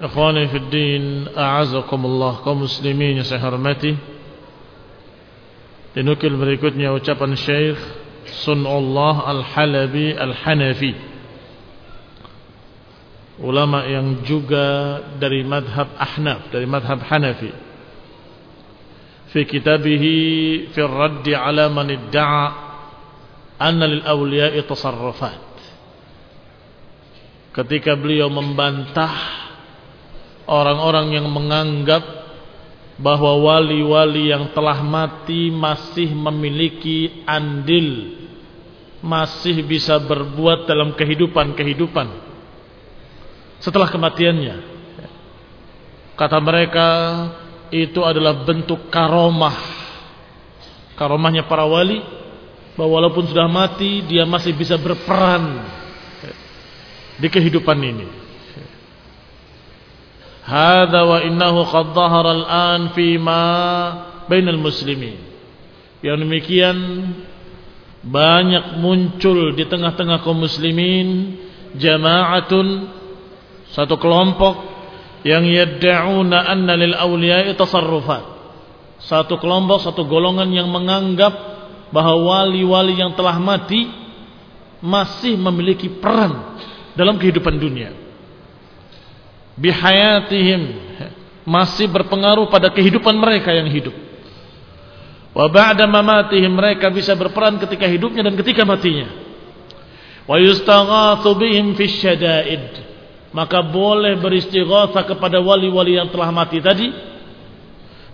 Ikhwani fi din, a'azakumullah kaum muslimin yang saya hormati. Dinukil berikutnya ucapan Syekh Sunullah Al-Halabi Al-Hanafi. Ulama yang juga dari madhab Ahnaf, dari madhab Hanafi. Fi kitabihi fi ar-radd ala man idda'a anna lil awliya'i tasarrufat. Ketika beliau membantah orang-orang yang menganggap bahwa wali-wali yang telah mati masih memiliki andil masih bisa berbuat dalam kehidupan-kehidupan setelah kematiannya. Kata mereka itu adalah bentuk karomah. Karomahnya para wali bahwa walaupun sudah mati dia masih bisa berperan di kehidupan ini Hada wa innahu qad dhahara al-an fi ma bainal muslimin. Yang demikian banyak muncul di tengah-tengah kaum muslimin jama'atun satu kelompok yang yad'una anna lil awliya'i tasarrufat. Satu kelompok, satu golongan yang menganggap bahwa wali-wali yang telah mati masih memiliki peran dalam kehidupan dunia bihayatihim masih berpengaruh pada kehidupan mereka yang hidup. Wa ba'da mamatihim mereka bisa berperan ketika hidupnya dan ketika matinya. Wa yustaghatsu bihim fi syada'id. Maka boleh beristighatsah kepada wali-wali yang telah mati tadi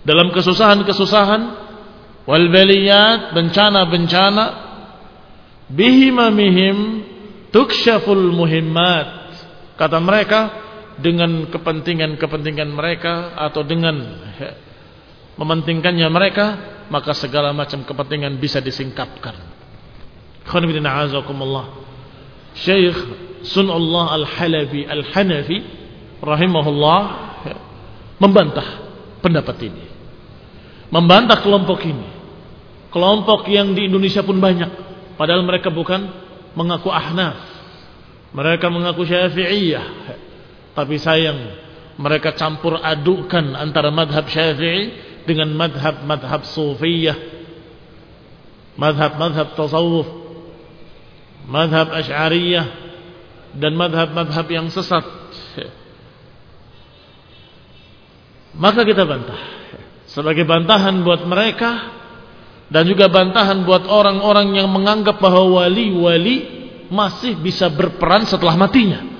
dalam kesusahan-kesusahan wal baliyat bencana-bencana bihimamihim tukshaful muhimmat kata mereka dengan kepentingan-kepentingan mereka atau dengan mementingkannya mereka maka segala macam kepentingan bisa disingkapkan. Syekh Sunullah Al-Halabi Al-Hanafi rahimahullah membantah pendapat ini. Membantah kelompok ini. Kelompok yang di Indonesia pun banyak padahal mereka bukan mengaku Ahnaf. Mereka mengaku Syafi'iyah tapi sayang mereka campur adukan antara madhab syafi'i dengan madhab-madhab sufiyah. Madhab-madhab tasawuf. Madhab asy'ariyah. Dan madhab-madhab yang sesat. Maka kita bantah. Sebagai bantahan buat mereka dan juga bantahan buat orang-orang yang menganggap bahwa wali-wali masih bisa berperan setelah matinya.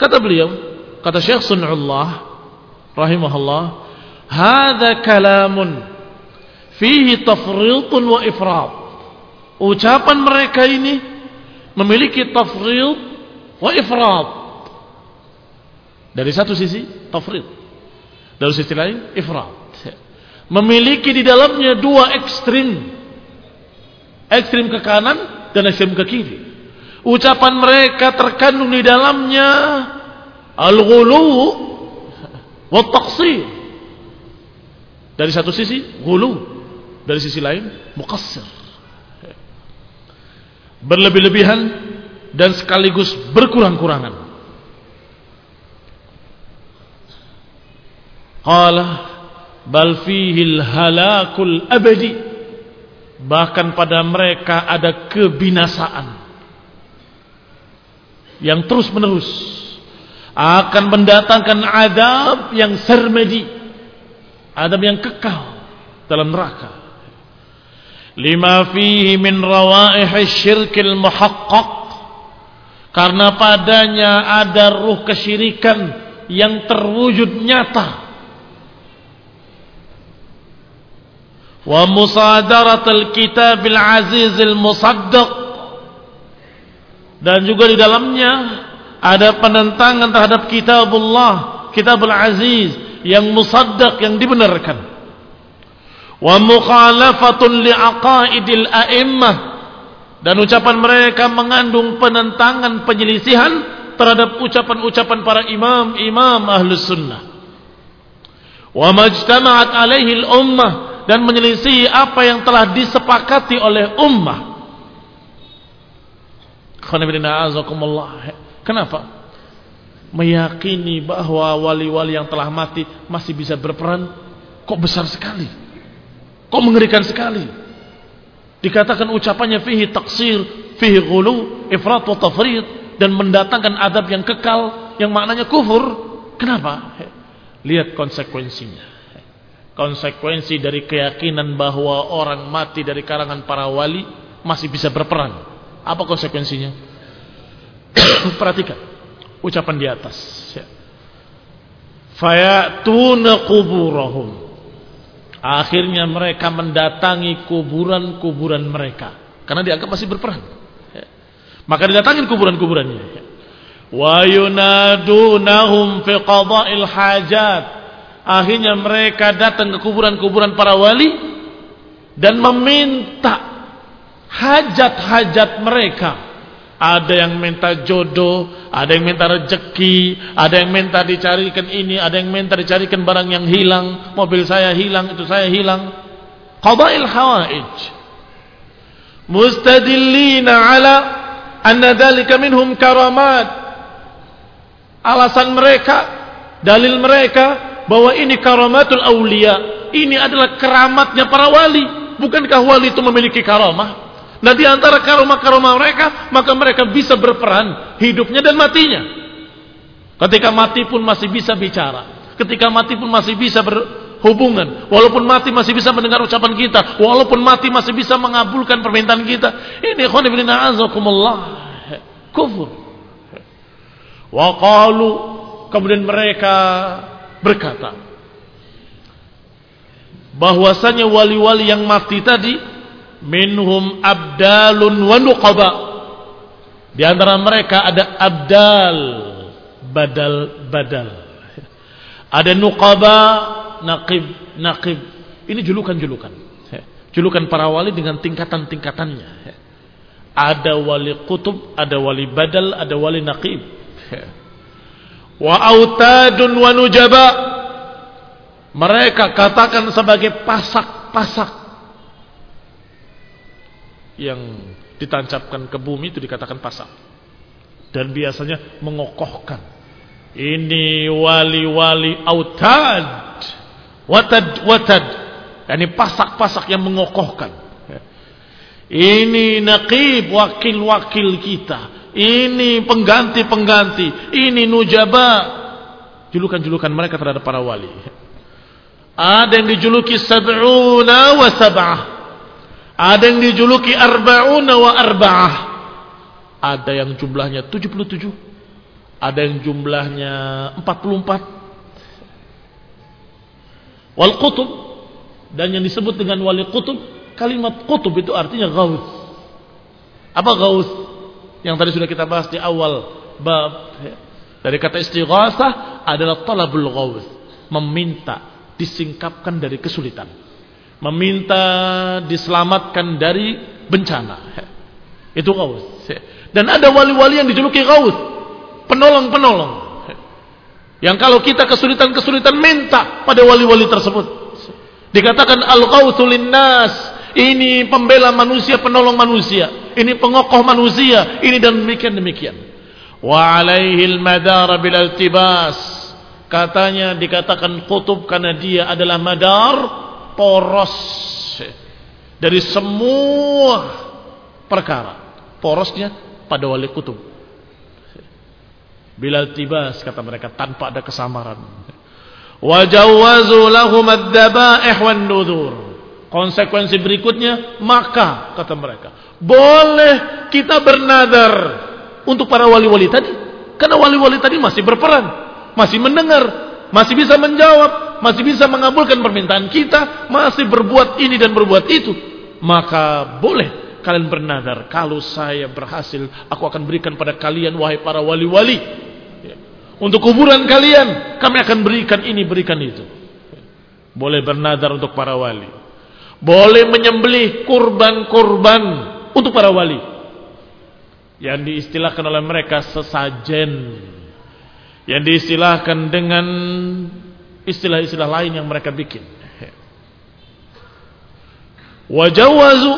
Kata beliau, kata Syekh Sunullah rahimahullah, "Hadza kalamun fihi tafriqun wa ifrat." Ucapan mereka ini memiliki tafriq wa ifrat. Dari satu sisi tafriq, dari sisi lain ifrat memiliki di dalamnya dua ekstrim. Ekstrim ke kanan dan ekstrim ke kiri. Ucapan mereka terkandung di dalamnya al-ghulu wa taqsir. Dari satu sisi ghulu, dari sisi lain muqassir. Berlebih-lebihan dan sekaligus berkurang-kurangan. Qala bal fihil halakul abadi bahkan pada mereka ada kebinasaan yang terus menerus akan mendatangkan adab yang sermedi adab yang kekal dalam neraka. Lima fihi min rawaih syirkil muhaqqaq. Karena padanya ada ruh kesyirikan yang terwujud nyata. Wa musadaratul kitabil azizil musaddaq dan juga di dalamnya ada penentangan terhadap kitabullah kitabul aziz yang musaddaq yang dibenarkan. Wa mukhalafatun liaqaidil a'immah. Dan ucapan mereka mengandung penentangan penyelisihan terhadap ucapan-ucapan para imam-imam ahlus sunnah. Wa majtama'at alaihi al-ummah dan menyelisih apa yang telah disepakati oleh ummah. Kenapa? Meyakini bahwa wali-wali yang telah mati masih bisa berperan kok besar sekali. Kok mengerikan sekali. Dikatakan ucapannya fihi taksir, fihi ghulu, ifrat wa tafrid dan mendatangkan adab yang kekal yang maknanya kufur. Kenapa? Lihat konsekuensinya konsekuensi dari keyakinan bahwa orang mati dari kalangan para wali masih bisa berperan. Apa konsekuensinya? Perhatikan ucapan di atas. Ya. Fayatuna kuburahum. Akhirnya mereka mendatangi kuburan-kuburan mereka karena dianggap masih berperan. Ya. Maka didatangin kuburan-kuburannya. Ya. Wa yunadunahum fi qada'il hajat Akhirnya mereka datang ke kuburan-kuburan para wali dan meminta hajat-hajat mereka. Ada yang minta jodoh, ada yang minta rezeki, ada yang minta dicarikan ini, ada yang minta dicarikan barang yang hilang, mobil saya hilang, itu saya hilang. Qada'il hawaij. Mustadillina ala anna dhalika minhum karamat. Alasan mereka, dalil mereka bahwa ini karamatul aulia. Ini adalah keramatnya para wali. Bukankah wali itu memiliki karamah? Nah di antara karamah-karamah mereka, maka mereka bisa berperan hidupnya dan matinya. Ketika mati pun masih bisa bicara. Ketika mati pun masih bisa berhubungan. Walaupun mati masih bisa mendengar ucapan kita. Walaupun mati masih bisa mengabulkan permintaan kita. Ini khonibina azakumullah. Kufur. Wa qalu. Kemudian mereka berkata bahwasanya wali-wali yang mati tadi minhum abdalun wa nuqaba. Di antara mereka ada abdal badal-badal ada nuqaba naqib naqib. Ini julukan-julukan. Julukan para wali dengan tingkatan-tingkatannya. Ada wali kutub ada wali badal ada wali naqib. Wa autadun wa nujaba. Mereka katakan sebagai pasak-pasak yang ditancapkan ke bumi itu dikatakan pasak dan biasanya mengokohkan. Ini wali-wali autad. Watad watad. Ini pasak-pasak yang mengokohkan. Ini naqib wakil-wakil kita. Ini pengganti-pengganti, ini nujaba. julukan-julukan mereka terhadap para wali. Ada yang dijuluki sab'una wa sab'ah. Ada yang dijuluki arba'una wa arba'ah. Ada yang jumlahnya 77. Ada yang jumlahnya 44. Wal qutub dan yang disebut dengan wali qutub, kalimat qutub itu artinya ghaus. Apa ghaus? Yang tadi sudah kita bahas di awal bab dari kata istighasah adalah talabul ghaus, meminta disingkapkan dari kesulitan. Meminta diselamatkan dari bencana. Itu ghaus. Dan ada wali-wali yang dijuluki ghaus, penolong-penolong. Yang kalau kita kesulitan-kesulitan minta pada wali-wali tersebut. Dikatakan al-ghausul nas, ini pembela manusia, penolong manusia, ini pengokoh manusia, ini dan demikian demikian wa alaihi al-madar bil altibas katanya dikatakan kutub karena dia adalah madar poros. Dari semua perkara. Porosnya pada wali kutub. Bilal tibas kata mereka tanpa ada kesamaran. Wajawazu lahum ad-dabaih wan nudur konsekuensi berikutnya maka kata mereka boleh kita bernadar untuk para wali-wali tadi. Karena wali-wali tadi masih berperan, masih mendengar, masih bisa menjawab, masih bisa mengabulkan permintaan kita, masih berbuat ini dan berbuat itu. Maka boleh kalian bernadar, kalau saya berhasil, aku akan berikan pada kalian wahai para wali-wali. Ya. Untuk kuburan kalian, kami akan berikan ini, berikan itu. Boleh bernadar untuk para wali. Boleh menyembelih kurban-kurban untuk para wali yang diistilahkan oleh mereka sesajen yang diistilahkan dengan istilah-istilah lain yang mereka bikin. Wajawazu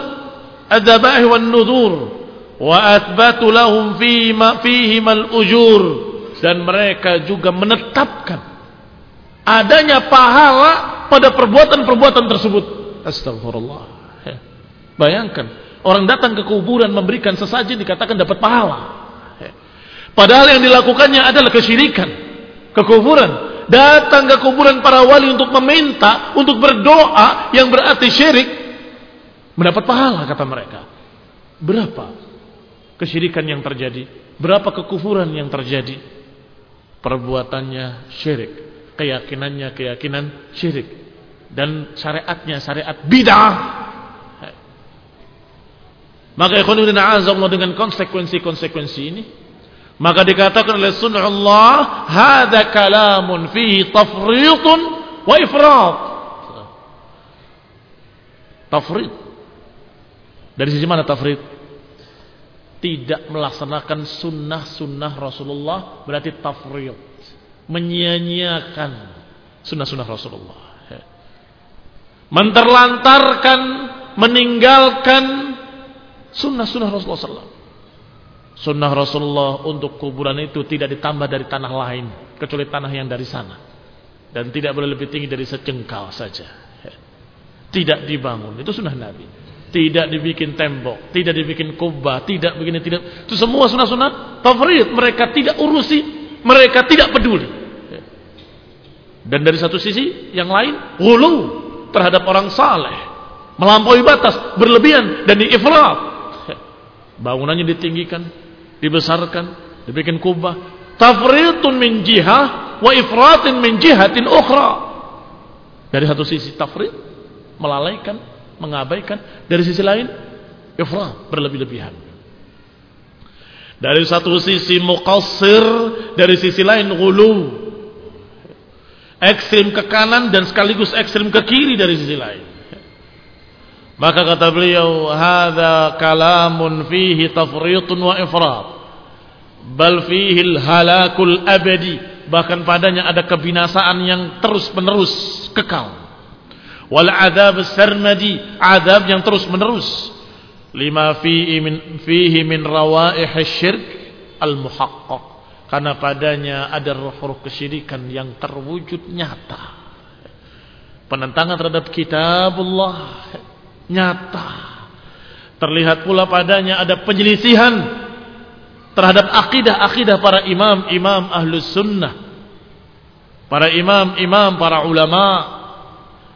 adabahi wan nudur wa athbatu lahum fima fihim al ujur dan mereka juga menetapkan adanya pahala pada perbuatan-perbuatan tersebut. Astagfirullah bayangkan Orang datang ke kuburan memberikan sesaji dikatakan dapat pahala. Padahal yang dilakukannya adalah kesyirikan. Ke kuburan. Datang ke kuburan para wali untuk meminta, untuk berdoa yang berarti syirik. Mendapat pahala kata mereka. Berapa kesyirikan yang terjadi? Berapa kekufuran yang terjadi? Perbuatannya syirik. Keyakinannya keyakinan syirik. Dan syariatnya syariat bid'ah maka ikhwanuddin azamullah dengan konsekuensi-konsekuensi ini maka dikatakan oleh sunnah Allah hadza kalamun fihi tafriqun wa ifrat tafrid dari sisi mana tafrid tidak melaksanakan sunnah-sunnah Rasulullah berarti tafrid menyia-nyiakan sunnah-sunnah Rasulullah. Menterlantarkan meninggalkan Sunnah-sunnah Rasulullah SAW. Sunnah Rasulullah untuk kuburan itu tidak ditambah dari tanah lain. Kecuali tanah yang dari sana. Dan tidak boleh lebih tinggi dari secengkal saja. Tidak dibangun. Itu sunnah Nabi. Tidak dibikin tembok. Tidak dibikin kubah. Tidak begini. tidak. Itu semua sunnah-sunnah favorit. Mereka tidak urusi. Mereka tidak peduli. Dan dari satu sisi yang lain. Hulu terhadap orang saleh. Melampaui batas. Berlebihan. Dan diifrat bangunannya ditinggikan, dibesarkan, dibikin kubah. Tafritun min jihah wa ifratin min jihatin ukhra. Dari satu sisi tafrit, melalaikan, mengabaikan. Dari sisi lain, ifrat, berlebih-lebihan. Dari satu sisi muqassir, dari sisi lain gulu. Ekstrim ke kanan dan sekaligus ekstrim ke kiri dari sisi lain. Maka kata beliau, "Hadza kalamun fihi tafriitun wa ifrat." Bal fihi halakul abadi. Bahkan padanya ada kebinasaan yang terus-menerus kekal. Wal adzab sarmadi, azab yang terus-menerus. Lima fihi min fihi min rawaih syirk al muhaqqaq. Karena padanya ada roh-roh kesyirikan yang terwujud nyata. Penentangan terhadap kitabullah nyata. Terlihat pula padanya ada penyelisihan terhadap akidah-akidah para imam-imam ahlus sunnah. para imam-imam, para ulama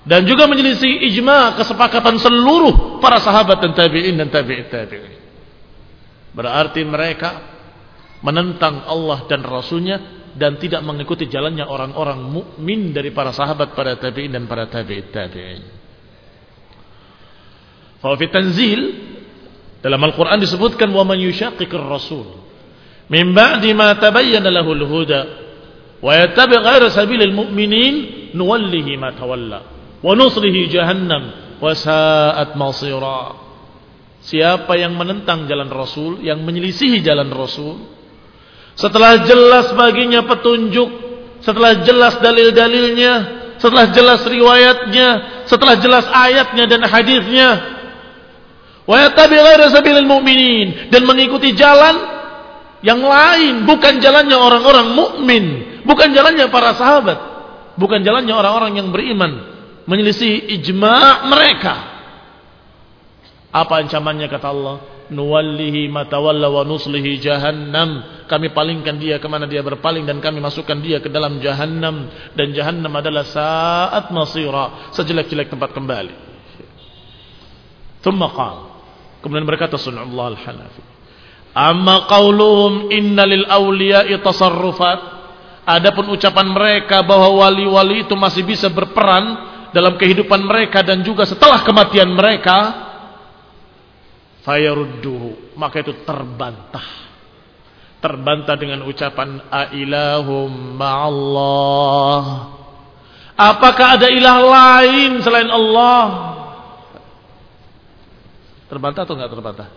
dan juga menyelisih ijma kesepakatan seluruh para sahabat dan tabi'in dan tabi'in tabi'in. Berarti mereka menentang Allah dan Rasulnya dan tidak mengikuti jalannya orang-orang mukmin dari para sahabat, para tabi'in dan para tabi'in tabi'in. Fa fi tanzil dalam Al-Qur'an disebutkan wa man yushaqiqir rasul min ba'di ma tabayyana lahul huda wa yattabi' ghayra sabilil mu'minin nuwallihi ma tawalla wa nuslihi jahannam wa sa'at masira. Siapa yang menentang jalan Rasul yang menyelisihi jalan Rasul setelah jelas baginya petunjuk setelah jelas dalil-dalilnya setelah jelas riwayatnya setelah jelas ayatnya dan hadisnya mu'minin dan mengikuti jalan yang lain bukan jalannya orang-orang mukmin bukan jalannya para sahabat bukan jalannya orang-orang yang beriman menyelisih ijma' mereka. Apa ancamannya kata Allah? Nuwallihi matawalla wa nuslihi jahannam. Kami palingkan dia ke mana dia berpaling dan kami masukkan dia ke dalam jahannam. Dan jahannam adalah saat masira. Sejelek-jelek tempat kembali. Thumma. Kemudian berkata sun'ullah al-hanafi. Amma inna lil awliya'i tasarrufat. Adapun ucapan mereka bahwa wali-wali itu masih bisa berperan dalam kehidupan mereka dan juga setelah kematian mereka fayarudduhu maka itu terbantah terbantah dengan ucapan ailahum ma'allah apakah ada ilah lain selain Allah terbantah atau enggak terbantah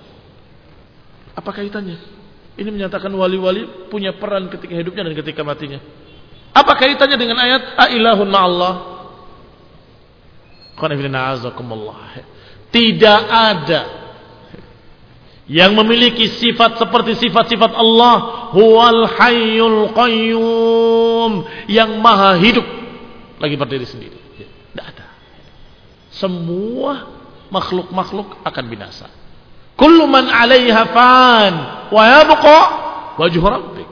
apa kaitannya ini menyatakan wali-wali punya peran ketika hidupnya dan ketika matinya apa kaitannya dengan ayat ailahun ma'allah tidak ada yang memiliki sifat seperti sifat-sifat Allah. Huwal hayyul qayyum. Yang maha hidup. Lagi berdiri sendiri. Tidak ada. Semua makhluk-makhluk akan binasa. Kullu man alaiha fan. Wa yabqa wajhu rabbik.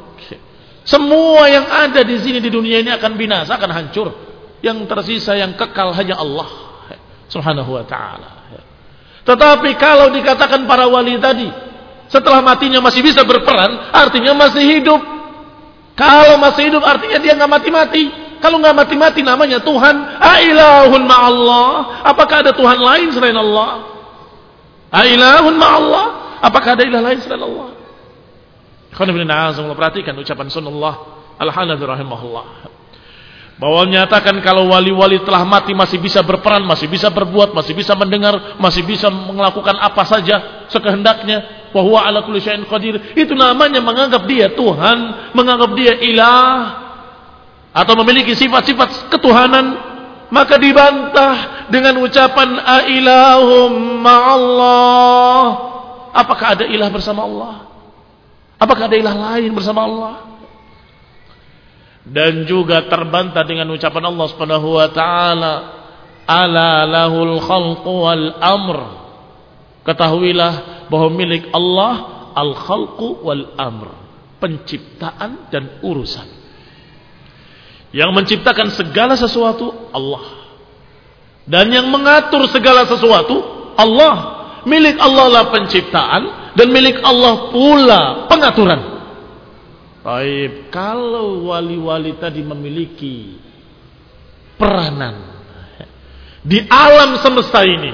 Semua yang ada di sini di dunia ini akan binasa, akan hancur. Yang tersisa yang kekal hanya Allah. Subhanahu wa ta'ala. Tetapi kalau dikatakan para wali tadi, setelah matinya masih bisa berperan, artinya masih hidup. Kalau masih hidup artinya dia nggak mati-mati. Kalau nggak mati-mati namanya Tuhan. Ailahun ma'allah. Apakah ada Tuhan lain selain Allah? Ailahun ma'allah. Apakah ada ilah lain selain Allah? Perhatikan ucapan sunnah Al-Hanafi rahimahullah bahwa menyatakan kalau wali-wali telah mati masih bisa berperan, masih bisa berbuat, masih bisa mendengar, masih bisa melakukan apa saja sekehendaknya. Wa ala kulli qadir. Itu namanya menganggap dia Tuhan, menganggap dia ilah atau memiliki sifat-sifat ketuhanan. Maka dibantah dengan ucapan ailahum ma'allah. Apakah ada ilah bersama Allah? Apakah ada ilah lain bersama Allah? dan juga terbantah dengan ucapan Allah Subhanahu wa taala ala lahul khalqu wal amr ketahuilah bahwa milik Allah al khalqu wal amr penciptaan dan urusan yang menciptakan segala sesuatu Allah. Dan yang mengatur segala sesuatu Allah. Milik Allah lah penciptaan dan milik Allah pula pengaturan. Baik, kalau wali-wali tadi memiliki peranan di alam semesta ini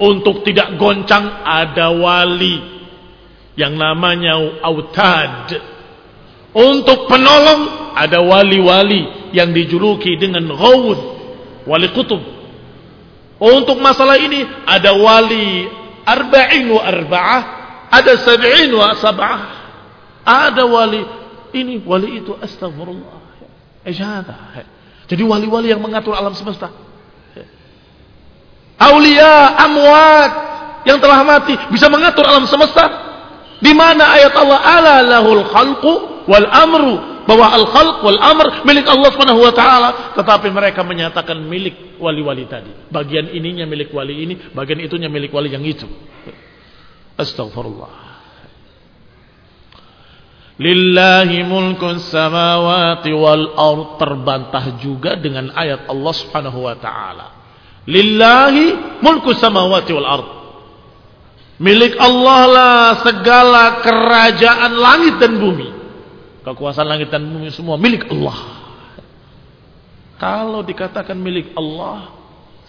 untuk tidak goncang ada wali yang namanya autad. Untuk penolong ada wali-wali yang dijuluki dengan ghawud, wali kutub. Untuk masalah ini ada wali arba'in wa arba'ah, ada sab'in wa sab'ah. Ada wali ini wali itu astagfirullah. Ejada. Jadi wali-wali yang mengatur alam semesta. Aulia, amwat yang telah mati bisa mengatur alam semesta. Di mana ayat Allah ala lahul khalqu wal amru bahwa al khalq wal amr milik Allah Subhanahu wa taala tetapi mereka menyatakan milik wali-wali tadi. Bagian ininya milik wali ini, bagian itunya milik wali yang itu. Astagfirullah. Lillahi mulkun samawati wal ard terbantah juga dengan ayat Allah Subhanahu wa taala. Lillahi mulku samawati wal ard. Milik Allah lah segala kerajaan langit dan bumi. Kekuasaan langit dan bumi semua milik Allah. Kalau dikatakan milik Allah,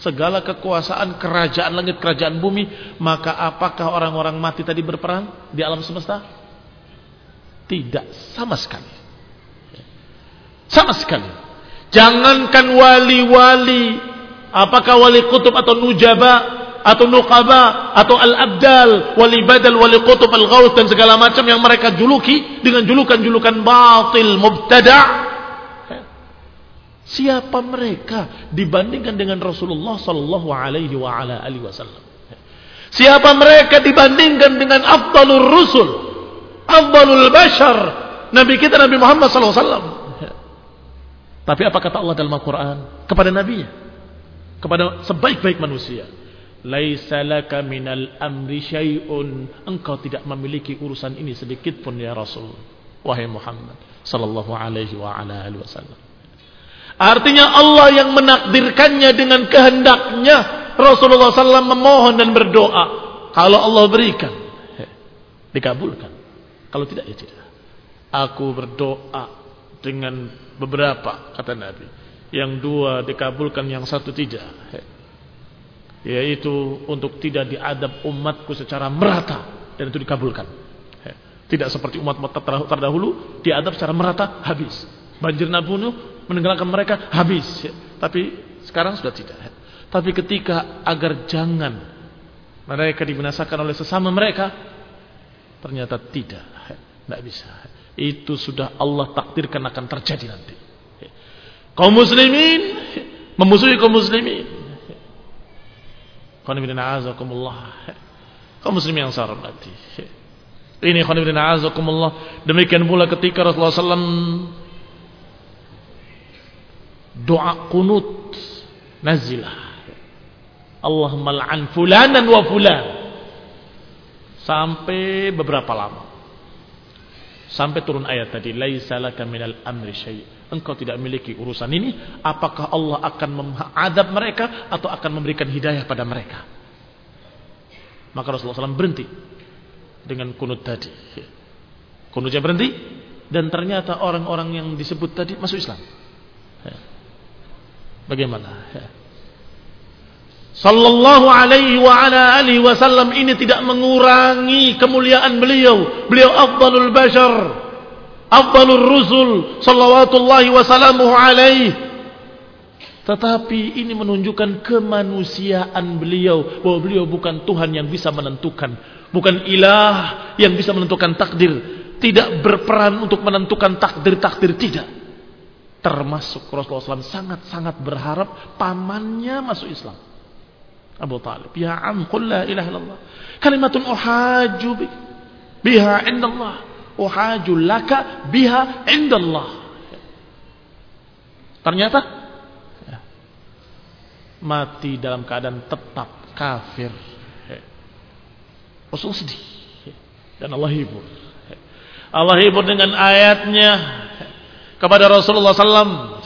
segala kekuasaan kerajaan langit, kerajaan bumi, maka apakah orang-orang mati tadi berperang di alam semesta? Tidak sama sekali. Sama sekali. Jangankan wali-wali, apakah wali kutub atau nujaba atau nuqaba atau al-abdal, wali badal, wali kutub, al-ghaus dan segala macam yang mereka juluki dengan julukan-julukan batil, mubtada. Siapa mereka dibandingkan dengan Rasulullah sallallahu alaihi wa ala alihi wasallam? Siapa mereka dibandingkan dengan afdalur rusul? afdalul bashar Nabi kita Nabi Muhammad SAW tapi apa kata Allah dalam Al-Quran kepada nabinya kepada sebaik-baik manusia laisa laka minal amri syai'un engkau tidak memiliki urusan ini sedikit pun ya Rasul wahai Muhammad sallallahu alaihi wa ala alihi wasallam artinya Allah yang menakdirkannya dengan kehendaknya Rasulullah SAW memohon dan berdoa kalau Allah berikan dikabulkan kalau tidak ya tidak. Aku berdoa dengan beberapa kata Nabi. Yang dua dikabulkan, yang satu tidak. Yaitu untuk tidak diadab umatku secara merata dan itu dikabulkan. Tidak seperti umat-umat terdahulu diadab secara merata habis. Banjir nabunuh menenggelamkan mereka habis. Tapi sekarang sudah tidak. Tapi ketika agar jangan mereka dibinasakan oleh sesama mereka, ternyata tidak. Tidak bisa. Itu sudah Allah takdirkan akan terjadi nanti. Kaum muslimin memusuhi kaum muslimin. Qanibina azakumullah. Kaum muslimin yang saya hormati. Ini qanibina azakumullah. Demikian pula ketika Rasulullah SAW doa kunut nazilah. Allahumma la'an fulanan wa fulan. Sampai beberapa lama. Sampai turun ayat tadi, laisa laka minal amri syai'. Engkau tidak memiliki urusan ini, apakah Allah akan mengadab mereka atau akan memberikan hidayah pada mereka? Maka Rasulullah SAW berhenti dengan kunut tadi. Kunutnya berhenti dan ternyata orang-orang yang disebut tadi masuk Islam. Bagaimana? Sallallahu alaihi wa ala alihi wasallam ini tidak mengurangi kemuliaan beliau. Beliau afdalul bashar. Afdalul rusul. Salawatullahi wasallamuhu alaihi. Tetapi ini menunjukkan kemanusiaan beliau. Bahwa beliau bukan Tuhan yang bisa menentukan. Bukan ilah yang bisa menentukan takdir. Tidak berperan untuk menentukan takdir-takdir. Tidak. Termasuk Rasulullah SAW sangat-sangat berharap pamannya masuk Islam. Abu Talib. Ya am, qul la ilaha illallah. Kalimatun uhaju bi. Biha indallah. Uhaju laka biha indallah. Ternyata ya, mati dalam keadaan tetap kafir. Rasul sedih. Dan Allah hibur. Allah hibur dengan ayatnya kepada Rasulullah SAW.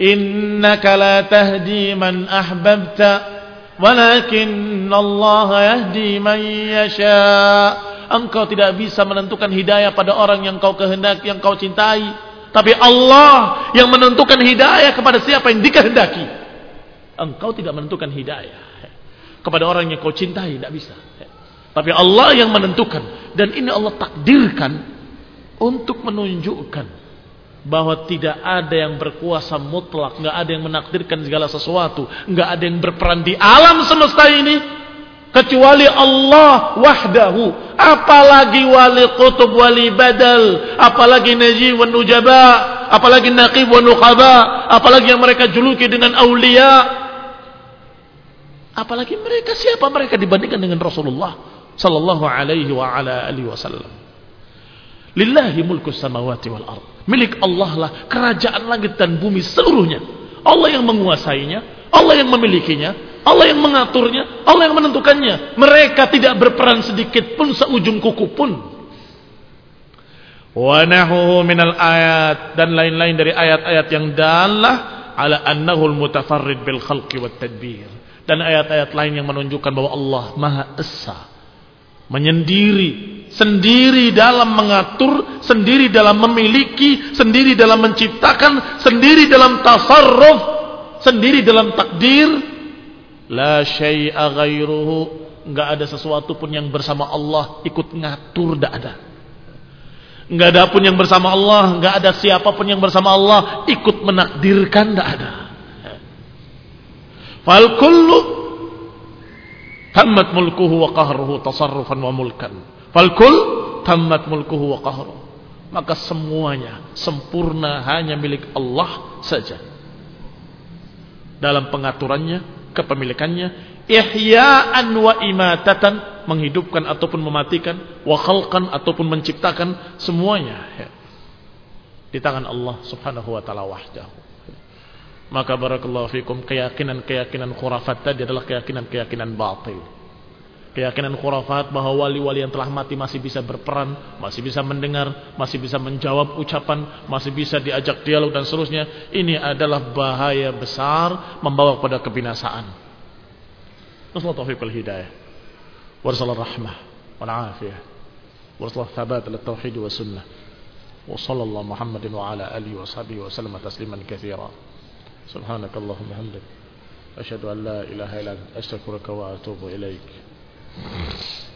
Innaka la tahdi man ahbabta Walakin Allah yahdi man yasha. Engkau tidak bisa menentukan hidayah pada orang yang kau kehendaki, yang kau cintai. Tapi Allah yang menentukan hidayah kepada siapa yang dikehendaki. Engkau tidak menentukan hidayah kepada orang yang kau cintai, tidak bisa. Tapi Allah yang menentukan dan ini Allah takdirkan untuk menunjukkan bahwa tidak ada yang berkuasa mutlak, nggak ada yang menakdirkan segala sesuatu, nggak ada yang berperan di alam semesta ini kecuali Allah wahdahu. Apalagi wali kutub, wali badal, apalagi najib wa nujaba, apalagi naqib wa nuqaba, apalagi yang mereka juluki dengan aulia. Apalagi mereka siapa mereka dibandingkan dengan Rasulullah sallallahu alaihi wa ala alihi wasallam. Lillahi mulku samawati wal ard. Milik Allah lah kerajaan langit dan bumi seluruhnya. Allah yang menguasainya, Allah yang memilikinya, Allah yang mengaturnya, Allah yang menentukannya. Mereka tidak berperan sedikit pun seujung kuku pun. wa nahuhu minal ayat dan lain-lain dari ayat-ayat yang dalah ala annahu al-mutafarrid bil khalqi wat tadbir dan ayat-ayat lain yang menunjukkan bahwa Allah Maha Esa menyendiri sendiri dalam mengatur sendiri dalam memiliki sendiri dalam menciptakan sendiri dalam tasarruf sendiri dalam takdir la syai'a ghairuhu enggak ada sesuatu pun yang bersama Allah ikut ngatur enggak ada Enggak ada pun yang bersama Allah, enggak ada siapa pun yang bersama Allah ikut menakdirkan enggak ada. Fal kullu tammat mulkuhu wa qahruhu tasarrufan wa mulkan. Fal kull tammat mulkuhu wa qahruhu. Maka semuanya sempurna hanya milik Allah saja. Dalam pengaturannya, kepemilikannya, ihya'an wa imatatan menghidupkan ataupun mematikan wa khalqan ataupun menciptakan semuanya ya. di tangan Allah Subhanahu wa taala wahdahu maka barakallahu fikum keyakinan-keyakinan khurafat tadi adalah keyakinan-keyakinan batil keyakinan khurafat bahwa wali-wali yang telah mati masih bisa berperan, masih bisa mendengar, masih bisa menjawab ucapan, masih bisa diajak dialog dan seterusnya. Ini adalah bahaya besar membawa kepada kebinasaan. نسأل الله التوفيق والهداية ورسل الرحمة والعافية ورسل الثبات للتوحيد والسنة وصلى الله محمد وعلى آله وصحبه وسلم تسليما كثيرا سبحانك اللهم وبحمدك أشهد أن لا إله إلا أنت أستغفرك وأتوب إليك よし。